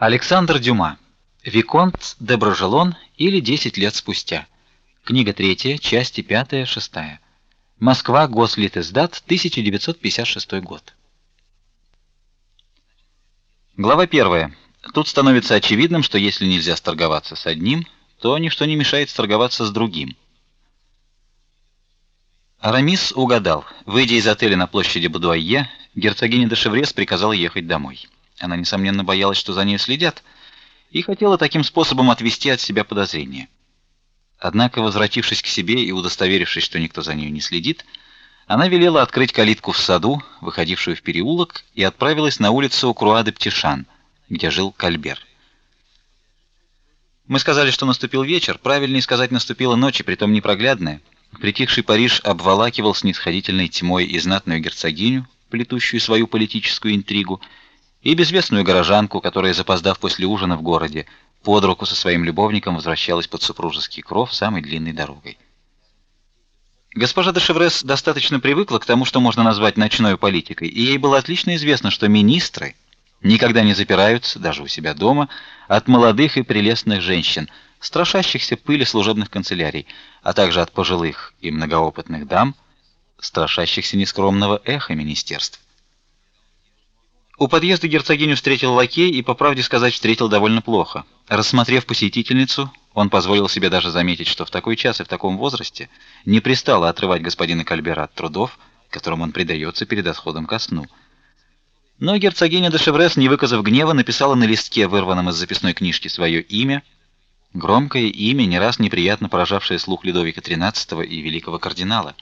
Александр Дюма. Виконт де Брожелон или 10 лет спустя. Книга третья, части 5-6. Москва, Гослитиздат, 1956 год. Глава первая. Тут становится очевидным, что если нельзя сторговаться с одним, то ничто не мешает сторговаться с другим. Арамис угадал. Выйдя из отеля на площади Будуайе, герцогиня де Шеврес приказала ехать домой. Она несомненно боялась, что за ней следят, и хотела таким способом отвести от себя подозрения. Однако, возвратившись к себе и удостоверившись, что никто за ней не следит, она велела открыть калитку в саду, выходившую в переулок, и отправилась на улицу Круа-де-Птишан, где жил Кальбер. Мы сказали, что наступил вечер, правильнее сказать, наступила ночь, и притом непроглядная. Притихший Париж обволакивал снисходительной тьмой и знатную герцогиню, плетущую свою политическую интригу, и безвестную горожанку, которая, запоздав после ужина в городе, под руку со своим любовником возвращалась под супружеский кров самой длинной дорогой. Госпожа де Шеврес достаточно привыкла к тому, что можно назвать ночной политикой, и ей было отлично известно, что министры никогда не запираются даже у себя дома от молодых и прелестных женщин, страшащихся пыли служебных канцелярий, а также от пожилых и многоопытных дам, страшащихся нескромного эха министерств. У подъезда герцогиню встретил лакей и, по правде сказать, встретил довольно плохо. Рассмотрев посетительницу, он позволил себе даже заметить, что в такой час и в таком возрасте не пристало отрывать господина Кальбера от трудов, которым он предается перед отходом ко сну. Но герцогиня де Шеврес, не выказав гнева, написала на листке, вырванном из записной книжки, свое имя, громкое имя, не раз неприятно поражавшее слух Людовика XIII и великого кардинала.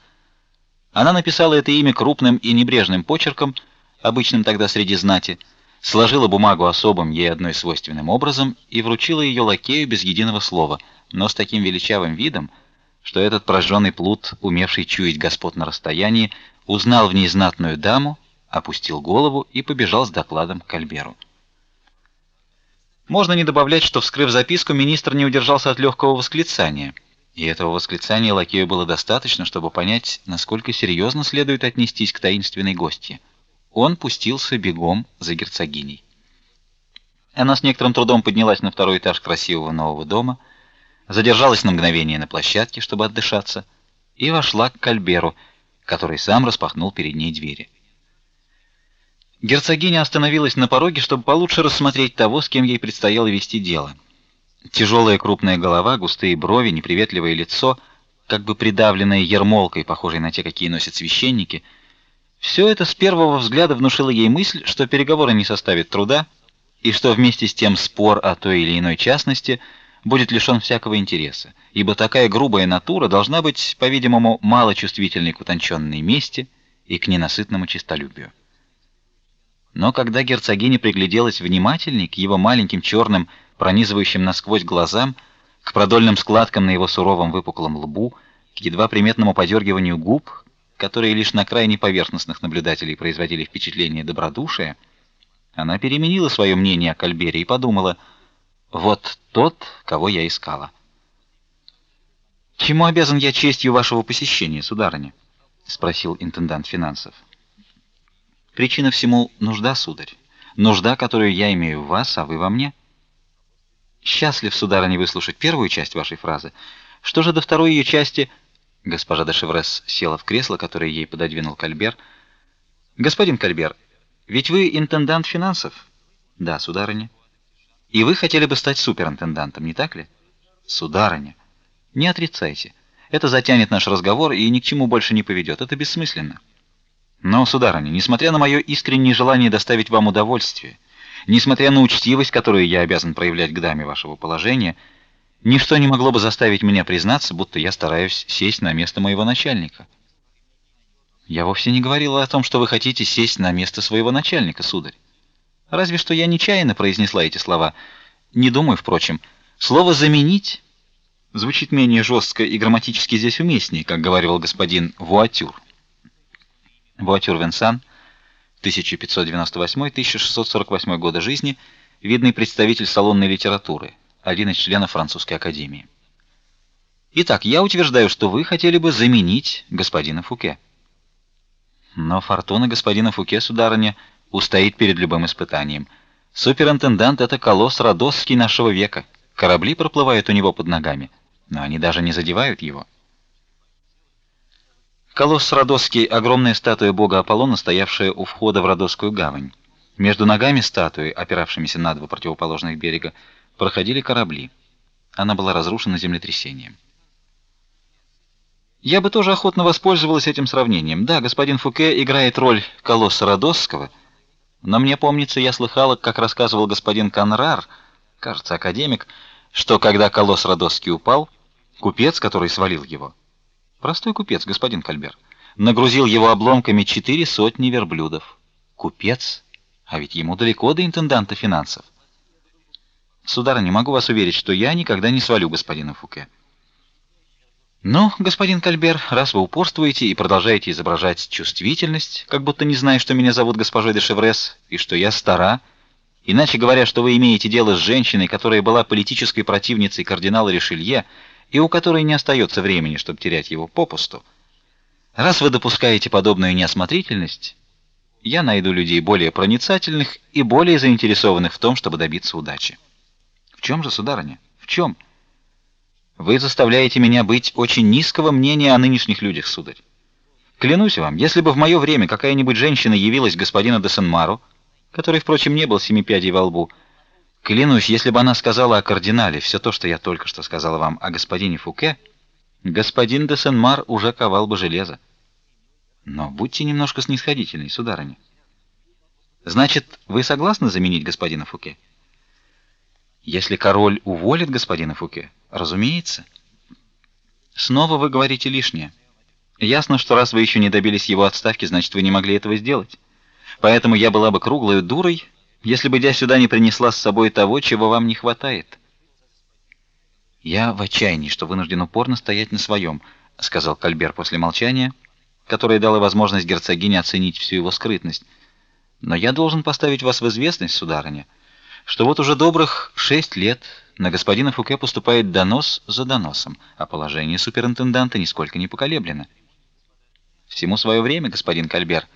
Она написала это имя крупным и небрежным почерком, обычным тогда среди знати, сложила бумагу особым ей одной свойственным образом и вручила ее лакею без единого слова, но с таким величавым видом, что этот прожженный плут, умевший чуять господ на расстоянии, узнал в ней знатную даму, опустил голову и побежал с докладом к Альберу. Можно не добавлять, что вскрыв записку, министр не удержался от легкого восклицания. И этого восклицания лакею было достаточно, чтобы понять, насколько серьезно следует отнестись к таинственной гостье он пустился бегом за герцогиней. Она с некоторым трудом поднялась на второй этаж красивого нового дома, задержалась на мгновение на площадке, чтобы отдышаться, и вошла к Кальберу, который сам распахнул перед ней двери. Герцогиня остановилась на пороге, чтобы получше рассмотреть того, с кем ей предстояло вести дело. Тяжелая крупная голова, густые брови, неприветливое лицо, как бы придавленное ермолкой, похожей на те, какие носят священники — все это с первого взгляда внушило ей мысль, что переговоры не составят труда, и что вместе с тем спор о той или иной частности будет лишен всякого интереса, ибо такая грубая натура должна быть, по-видимому, мало чувствительной к утонченной мести и к ненасытному честолюбию. Но когда герцогиня пригляделась внимательней к его маленьким черным, пронизывающим насквозь глазам, к продольным складкам на его суровом выпуклом лбу, к едва приметному подергиванию губ, которые лишь на крайне поверхностных наблюдателей производили впечатление добродушия, она переменила свое мнение о Кальбере и подумала: вот тот, кого я искала. Чему обязан я честью вашего посещения, сударыня? спросил интендант финансов. Причина всему нужда, сударь. Нужда, которую я имею в вас, а вы во мне. Счастлив, сударыня, выслушать первую часть вашей фразы. Что же до второй ее части? Госпожа де Шеврес села в кресло, которое ей пододвинул Кальбер. Господин Кальбер, ведь вы интендант финансов? Да, сударыня. И вы хотели бы стать суперинтендантом, не так ли? Сударыня, не отрицайте. Это затянет наш разговор и ни к чему больше не поведет. Это бессмысленно. Но, сударыня, несмотря на мое искреннее желание доставить вам удовольствие, несмотря на учтивость, которую я обязан проявлять к даме вашего положения, Ничто не могло бы заставить меня признаться, будто я стараюсь сесть на место моего начальника. Я вовсе не говорила о том, что вы хотите сесть на место своего начальника, сударь. Разве что я нечаянно произнесла эти слова. Не думаю, впрочем, слово заменить звучит менее жестко и грамматически здесь уместнее, как говорил господин Вуатюр. Вуатюр Венсан 1598-1648 года жизни, видный представитель салонной литературы один из членов французской академии. Итак, я утверждаю, что вы хотели бы заменить господина Фуке. Но фортуна господина Фуке, сударыня, устоит перед любым испытанием. Суперинтендант это колосс Родосский нашего века. Корабли проплывают у него под ногами, но они даже не задевают его. Колосс Родосский огромная статуя бога Аполлона, стоявшая у входа в Родосскую гавань. Между ногами статуи, опиравшимися на два противоположных берега, проходили корабли. Она была разрушена землетрясением. Я бы тоже охотно воспользовалась этим сравнением. Да, господин Фуке играет роль колосса Родосского, но мне помнится, я слыхала, как рассказывал господин Конрар, кажется, академик, что когда колосс Родосский упал, купец, который свалил его, простой купец, господин Кальбер, нагрузил его обломками четыре сотни верблюдов. Купец, а ведь ему далеко до интенданта финансов. Сударыня, могу вас уверить, что я никогда не свалю господина Фуке. Но, господин Кальбер, раз вы упорствуете и продолжаете изображать чувствительность, как будто не зная, что меня зовут госпожой де Шеврес и что я стара, иначе говоря, что вы имеете дело с женщиной, которая была политической противницей кардинала Ришелье и у которой не остается времени, чтобы терять его попусту. Раз вы допускаете подобную неосмотрительность, я найду людей более проницательных и более заинтересованных в том, чтобы добиться удачи. В чем же, сударыня? В чем? Вы заставляете меня быть очень низкого мнения о нынешних людях, сударь. Клянусь вам, если бы в мое время какая-нибудь женщина явилась господину де Сен-Мару, который, впрочем, не был семи пядей во лбу, клянусь, если бы она сказала о кардинале все то, что я только что сказала вам о господине Фуке, господин де Сен-Мар уже ковал бы железо. Но будьте немножко снисходительны, сударыня. Значит, вы согласны заменить господина Фуке? Если король уволит господина Фуке, разумеется. Снова вы говорите лишнее. Ясно, что раз вы еще не добились его отставки, значит, вы не могли этого сделать. Поэтому я была бы круглой дурой, если бы я сюда не принесла с собой того, чего вам не хватает. Я в отчаянии, что вынужден упорно стоять на своем», — сказал Кальбер после молчания, которое дало возможность герцогине оценить всю его скрытность. Но я должен поставить вас в известность, сударыня, — что вот уже добрых шесть лет на господина Фуке поступает донос за доносом, а положение суперинтенданта нисколько не поколеблено. Всему свое время, господин Кальбер.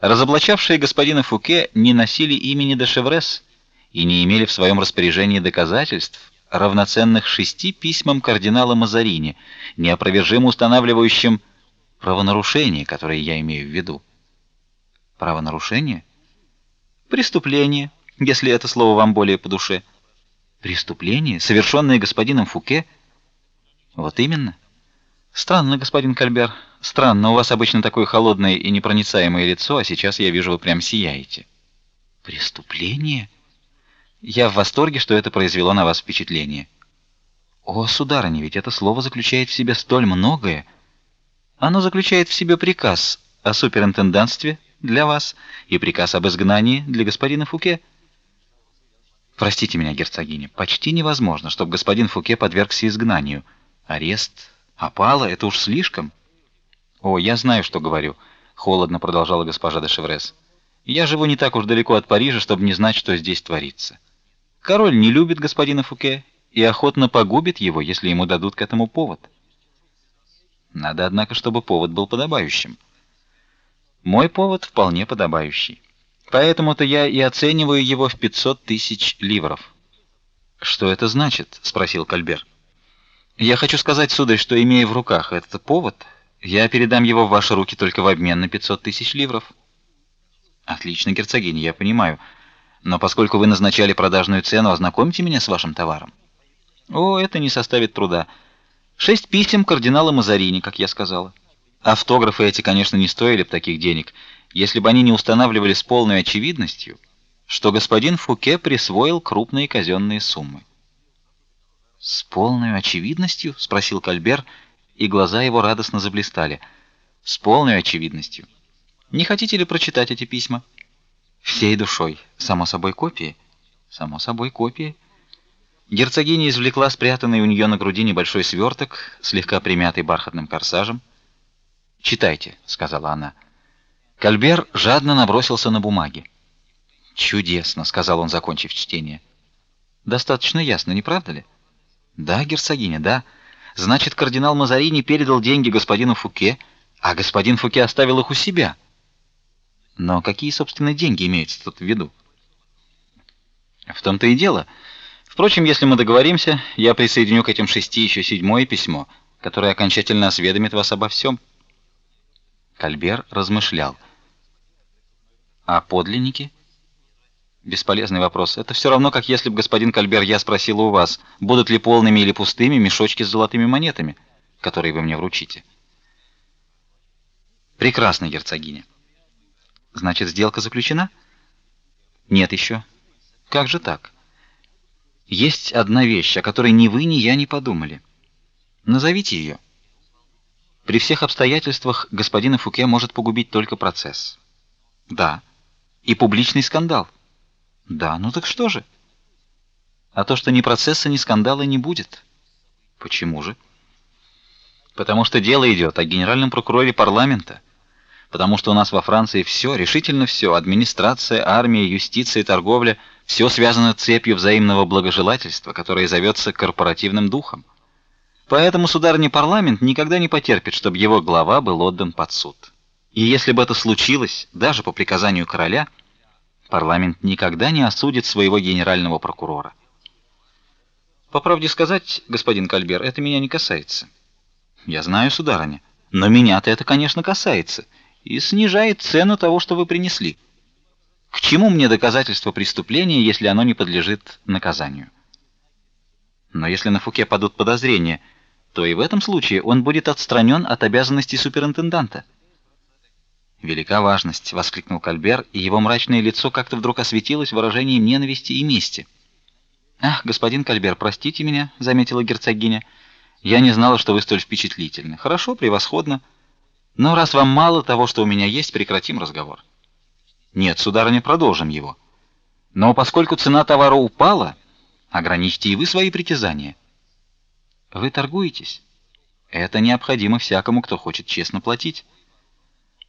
Разоблачавшие господина Фуке не носили имени де Шеврес и не имели в своем распоряжении доказательств, равноценных шести письмам кардинала Мазарини, неопровержимо устанавливающим правонарушение, которое я имею в виду. Правонарушение? Преступление, если это слово вам более по душе. Преступление, совершенное господином Фуке? Вот именно. Странно, господин Кальбер. Странно, у вас обычно такое холодное и непроницаемое лицо, а сейчас я вижу, вы прям сияете. Преступление? Я в восторге, что это произвело на вас впечатление. О, сударыня, ведь это слово заключает в себе столь многое. Оно заключает в себе приказ о суперинтендантстве для вас и приказ об изгнании для господина Фуке. Простите меня, герцогиня, почти невозможно, чтобы господин Фуке подвергся изгнанию. Арест, опала это уж слишком. О, я знаю, что говорю, холодно продолжала госпожа де Шеврес. Я живу не так уж далеко от Парижа, чтобы не знать, что здесь творится. Король не любит господина Фуке и охотно погубит его, если ему дадут к этому повод. Надо, однако, чтобы повод был подобающим. Мой повод вполне подобающий. Поэтому-то я и оцениваю его в 500 тысяч ливров. Что это значит? спросил Кальбер. Я хочу сказать, сударь, что имея в руках этот повод, я передам его в ваши руки только в обмен на 500 тысяч ливров. Отлично, герцогиня, я понимаю. Но поскольку вы назначали продажную цену, ознакомьте меня с вашим товаром. О, это не составит труда. Шесть писем кардинала Мазарини, как я сказала. Автографы эти, конечно, не стоили бы таких денег если бы они не устанавливали с полной очевидностью, что господин Фуке присвоил крупные казенные суммы. С полной очевидностью, спросил Кальбер, и глаза его радостно заблестели. С полной очевидностью. Не хотите ли прочитать эти письма? Всей душой. Само собой копии. Само собой копии. Герцогиня извлекла спрятанный у нее на груди небольшой сверток, слегка примятый бархатным корсажем. "Читайте", сказала она. Кальбер жадно набросился на бумаги. "Чудесно", сказал он, закончив чтение. "Достаточно ясно, не правда ли?" "Да, герцогиня, да. Значит, кардинал Мазарини передал деньги господину Фуке, а господин Фуке оставил их у себя. Но какие, собственно, деньги имеются тут в виду?" В том-то и дело. Впрочем, если мы договоримся, я присоединю к этим шести еще седьмое письмо, которое окончательно осведомит вас обо всем. Кальбер размышлял. А подлинники? Бесполезный вопрос. Это все равно, как если бы господин Кальбер я спросил у вас, будут ли полными или пустыми мешочки с золотыми монетами, которые вы мне вручите. Прекрасно, герцогиня. Значит, сделка заключена? Нет еще. Как же так? Есть одна вещь, о которой ни вы, ни я не подумали. Назовите ее. При всех обстоятельствах господина Фуке может погубить только процесс. Да. И публичный скандал. Да, ну так что же? А то, что ни процесса, ни скандала не будет. Почему же? Потому что дело идет о генеральном прокуроре парламента. Потому что у нас во Франции все, решительно все, администрация, армия, юстиция, торговля, все связано цепью взаимного благожелательства, которое зовется корпоративным духом. Поэтому сударыня парламент никогда не потерпит, чтобы его глава был отдан под суд. И если бы это случилось, даже по приказанию короля, парламент никогда не осудит своего генерального прокурора. По правде сказать, господин Кальбер, это меня не касается. Я знаю, сударыня, но меня-то это, конечно, касается и снижает цену того, что вы принесли. К чему мне доказательство преступления, если оно не подлежит наказанию? Но если на Фуке падут подозрения, то и в этом случае он будет отстранен от обязанностей суперинтенданта. Велика важность, воскликнул Кальбер, и его мрачное лицо как-то вдруг осветилось выражением ненависти и мести. Ах, господин Кальбер, простите меня, заметила герцогиня. Я не знала, что вы столь впечатлительны. Хорошо, превосходно. Но раз вам мало того, что у меня есть, прекратим разговор. Нет, сударыня, продолжим его. Но поскольку цена товара упала, ограничьте и вы свои притязания. Вы торгуетесь? Это необходимо всякому, кто хочет честно платить.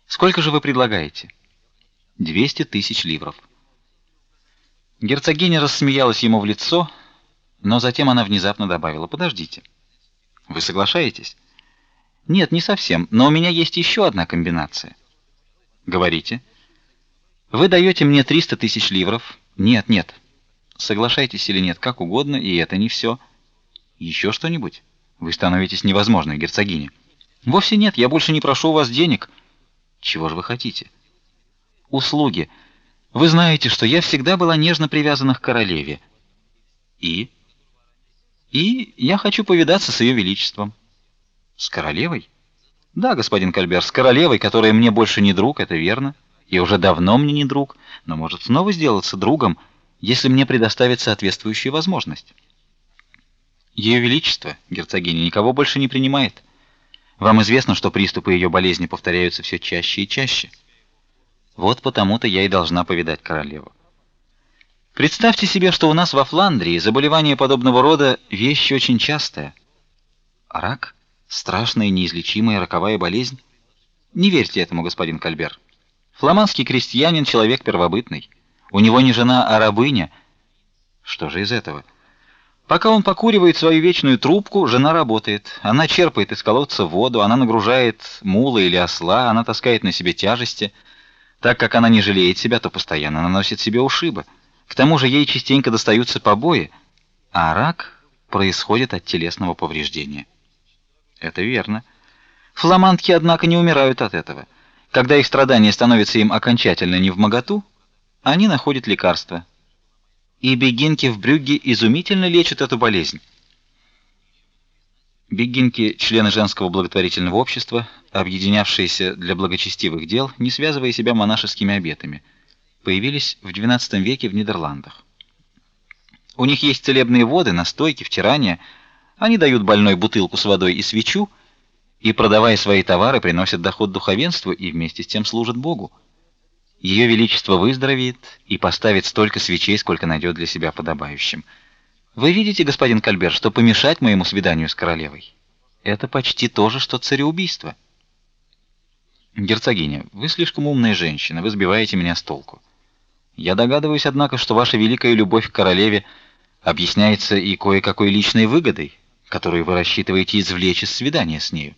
Сколько же вы предлагаете? Двести тысяч ливров. Герцогиня рассмеялась ему в лицо, но затем она внезапно добавила: "Подождите. Вы соглашаетесь?" "Нет, не совсем, но у меня есть еще одна комбинация." "Говорите." "Вы даете мне триста тысяч ливров?" "Нет, нет. Соглашайтесь или нет, как угодно, и это не все. Еще что-нибудь? Вы становитесь невозможной, герцогиня. Вовсе нет, я больше не прошу у вас денег. Чего же вы хотите? Услуги. Вы знаете, что я всегда была нежно привязана к королеве. И и я хочу повидаться с ее величеством. С королевой? Да, господин Кальбер, с королевой, которая мне больше не друг, это верно, и уже давно мне не друг, но может снова сделаться другом, если мне предоставят соответствующую возможность. Ее величество, герцогиня, никого больше не принимает. Вам известно, что приступы ее болезни повторяются все чаще и чаще. Вот потому-то я и должна повидать королеву. Представьте себе, что у нас во Фландрии заболевание подобного рода вещь очень частая. Рак страшная неизлечимая роковая болезнь. Не верьте этому, господин Кальбер. Фламандский крестьянин человек первобытный. У него не жена, а рабыня. Что же из этого? Пока он покуривает свою вечную трубку, жена работает. Она черпает из колодца воду, она нагружает мула или осла, она таскает на себе тяжести. Так как она не жалеет себя, то постоянно наносит себе ушибы. К тому же ей частенько достаются побои, а рак происходит от телесного повреждения. Это верно. Фламандки, однако, не умирают от этого. Когда их страдания становятся им окончательно невмоготу, они находят лекарство и бегинки в Брюгге изумительно лечат эту болезнь. Бегинки члены женского благотворительного общества, объединявшиеся для благочестивых дел, не связывая себя монашескими обетами, появились в XII веке в Нидерландах. У них есть целебные воды, настойки, втирания. Они дают больной бутылку с водой и свечу, и продавая свои товары, приносят доход духовенству и вместе с тем служат Богу. Ее величество выздоровеет и поставит столько свечей, сколько найдет для себя подобающим. Вы видите, господин Кальбер, что помешать моему свиданию с королевой это почти то же, что цареубийство. Герцогиня, вы слишком умная женщина, вы сбиваете меня с толку. Я догадываюсь, однако, что ваша великая любовь к королеве объясняется и кое-какой личной выгодой, которую вы рассчитываете извлечь из свидания с нею.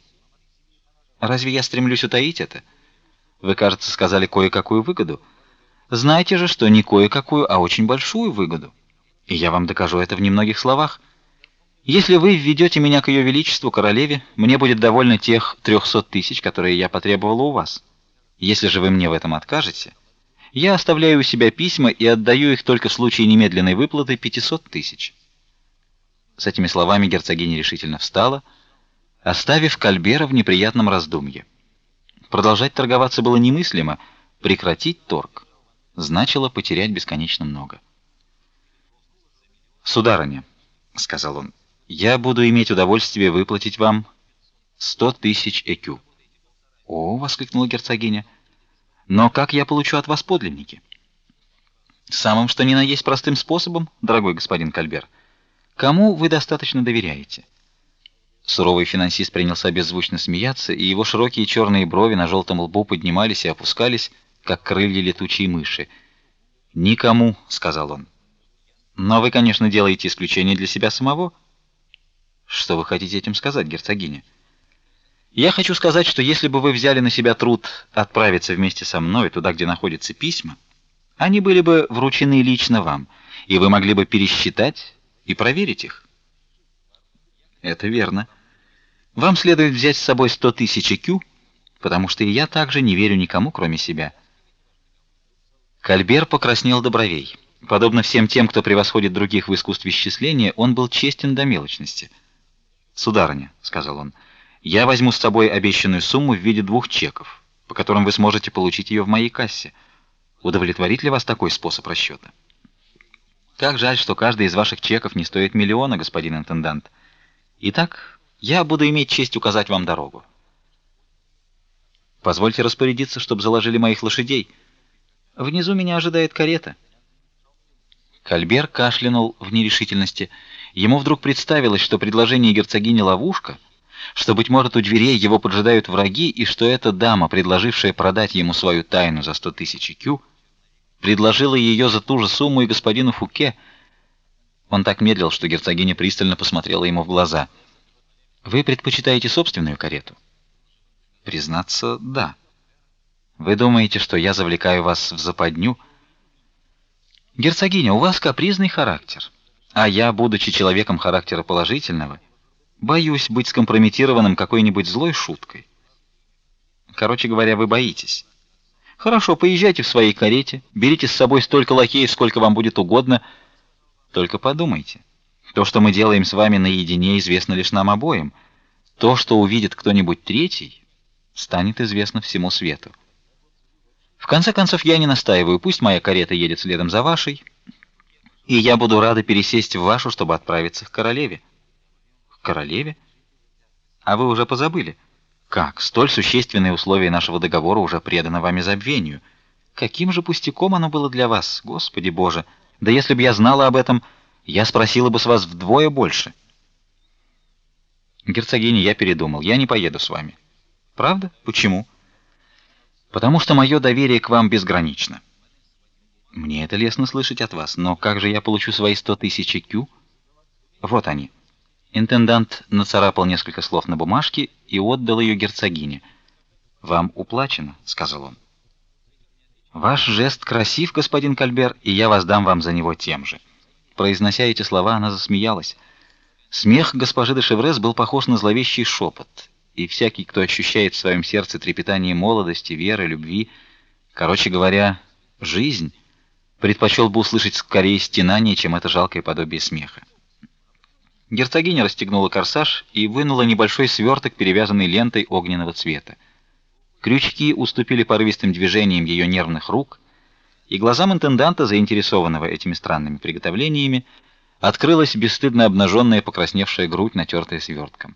Разве я стремлюсь утаить это? Вы, кажется, сказали кое-какую выгоду. Знаете же, что не кое-какую, а очень большую выгоду. И я вам докажу это в немногих словах. Если вы введете меня к ее величеству королеве, мне будет довольно тех трехсот тысяч, которые я потребовала у вас. Если же вы мне в этом откажете, я оставляю у себя письма и отдаю их только в случае немедленной выплаты пятисот тысяч. С этими словами герцогиня решительно встала, оставив Кальбера в неприятном раздумье. Продолжать торговаться было немыслимо, прекратить торг значило потерять бесконечно много. Сударыня, сказал он, я буду иметь удовольствие выплатить вам сто тысяч экю. О, воскликнула герцогиня. Но как я получу от вас подлинники? Самым что ни на есть простым способом, дорогой господин Кальбер. Кому вы достаточно доверяете? Суровый финансист принялся беззвучно смеяться, и его широкие черные брови на желтом лбу поднимались и опускались, как крылья летучей мыши. "Никому", сказал он. "Но вы, конечно, делаете исключение для себя самого". "Что вы хотите этим сказать, герцогиня?" "Я хочу сказать, что если бы вы взяли на себя труд отправиться вместе со мной туда, где находятся письма, они были бы вручены лично вам, и вы могли бы пересчитать и проверить их". "Это верно. Вам следует взять с собой сто тысяч кю, потому что и я также не верю никому, кроме себя". Кальбер покраснел до бровей. Подобно всем тем, кто превосходит других в искусстве счисления, он был честен до мелочности. "Сударыня", сказал он. "Я возьму с собой обещанную сумму в виде двух чеков, по которым вы сможете получить ее в моей кассе. Удовлетворит ли вас такой способ расчета? Как жаль, что каждый из ваших чеков не стоит миллиона, господин интендант. Итак, я буду иметь честь указать вам дорогу. Позвольте распорядиться, чтобы заложили моих лошадей. Внизу меня ожидает карета. Кальбер кашлянул в нерешительности. Ему вдруг представилось, что предложение герцогини ловушка, что быть может у дверей его поджидают враги и что эта дама, предложившая продать ему свою тайну за сто тысяч кю, предложила ее за ту же сумму и господину Фуке. Он так медлил, что герцогиня пристально посмотрела ему в глаза. Вы предпочитаете собственную карету? Признаться, да. Вы думаете, что я завлекаю вас в западню? Герцогиня, у вас капризный характер, а я, будучи человеком характера положительного, боюсь быть скомпрометированным какой-нибудь злой шуткой. Короче говоря, вы боитесь. Хорошо, поезжайте в своей карете, берите с собой столько лакеев, сколько вам будет угодно. Только подумайте. То, что мы делаем с вами наедине, известно лишь нам обоим. То, что увидит кто-нибудь третий, станет известно всему свету. В конце концов, я не настаиваю, пусть моя карета едет следом за вашей, и я буду рада пересесть в вашу, чтобы отправиться к королеве. К королеве? А вы уже позабыли? Как? Столь существенные условия нашего договора уже преданы вами забвению. Каким же пустяком оно было для вас, Господи Боже! Да если бы я знала об этом, я спросила бы с вас вдвое больше. Герцогиня, я передумал. Я не поеду с вами. Правда? Почему? потому что мое доверие к вам безгранично. Мне это лестно слышать от вас, но как же я получу свои сто тысяч кю? Вот они. Интендант нацарапал несколько слов на бумажке и отдал ее герцогине. Вам уплачено, сказал он. Ваш жест красив, господин Кальбер, и я воздам вам за него тем же. Произнося эти слова, она засмеялась. Смех госпожи де Шеврес был похож на зловещий шепот, и всякий, кто ощущает в своем сердце трепетание молодости, веры, любви, короче говоря, жизнь, предпочел бы услышать скорее стенание, чем это жалкое подобие смеха. Герцогиня расстегнула корсаж и вынула небольшой сверток, перевязанный лентой огненного цвета. Крючки уступили порывистым движениям ее нервных рук, и глазам интенданта, заинтересованного этими странными приготовлениями, открылась бесстыдно обнаженная покрасневшая грудь, натертая свертком.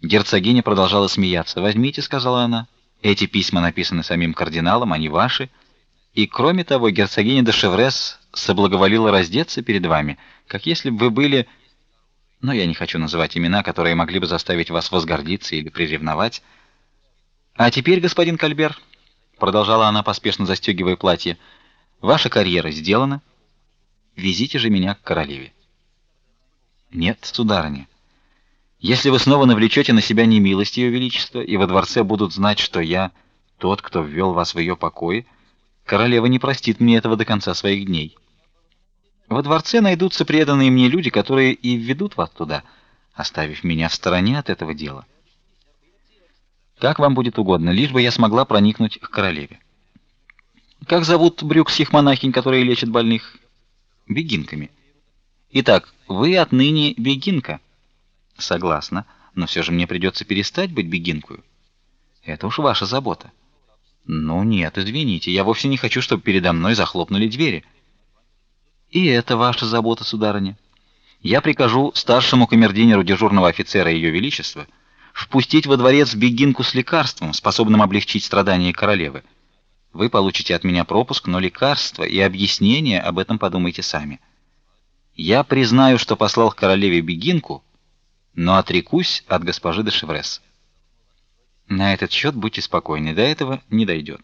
Герцогиня продолжала смеяться. "Возьмите", сказала она. "Эти письма написаны самим кардиналом, они ваши. И кроме того, герцогиня де Шеврес соблаговолила раздеться перед вами, как если бы вы были, но я не хочу называть имена, которые могли бы заставить вас возгордиться или приревновать. А теперь, господин Кальбер, продолжала она, поспешно застегивая платье, ваша карьера сделана. Везите же меня к королеве. Нет, сударыня. Если вы снова навлечете на себя немилость ее величества, и во дворце будут знать, что я тот, кто ввел вас в ее покои, королева не простит мне этого до конца своих дней. Во дворце найдутся преданные мне люди, которые и введут вас туда, оставив меня в стороне от этого дела. Как вам будет угодно, лишь бы я смогла проникнуть к королеве. Как зовут брюкских монахинь, которые лечат больных? Бегинками. Итак, вы отныне бегинка. Согласна, но все же мне придется перестать быть бегинкой. Это уж ваша забота. Ну нет, извините, я вовсе не хочу, чтобы передо мной захлопнули двери. И это ваша забота, сударыня. Я прикажу старшему камердинеру дежурного офицера Ее Величества впустить во дворец бегинку с лекарством, способным облегчить страдания королевы. Вы получите от меня пропуск, но лекарство и объяснение об этом подумайте сами. Я признаю, что послал к королеве бегинку, но отрекусь от госпожи де Шеврес. На этот счет будьте спокойны, до этого не дойдет.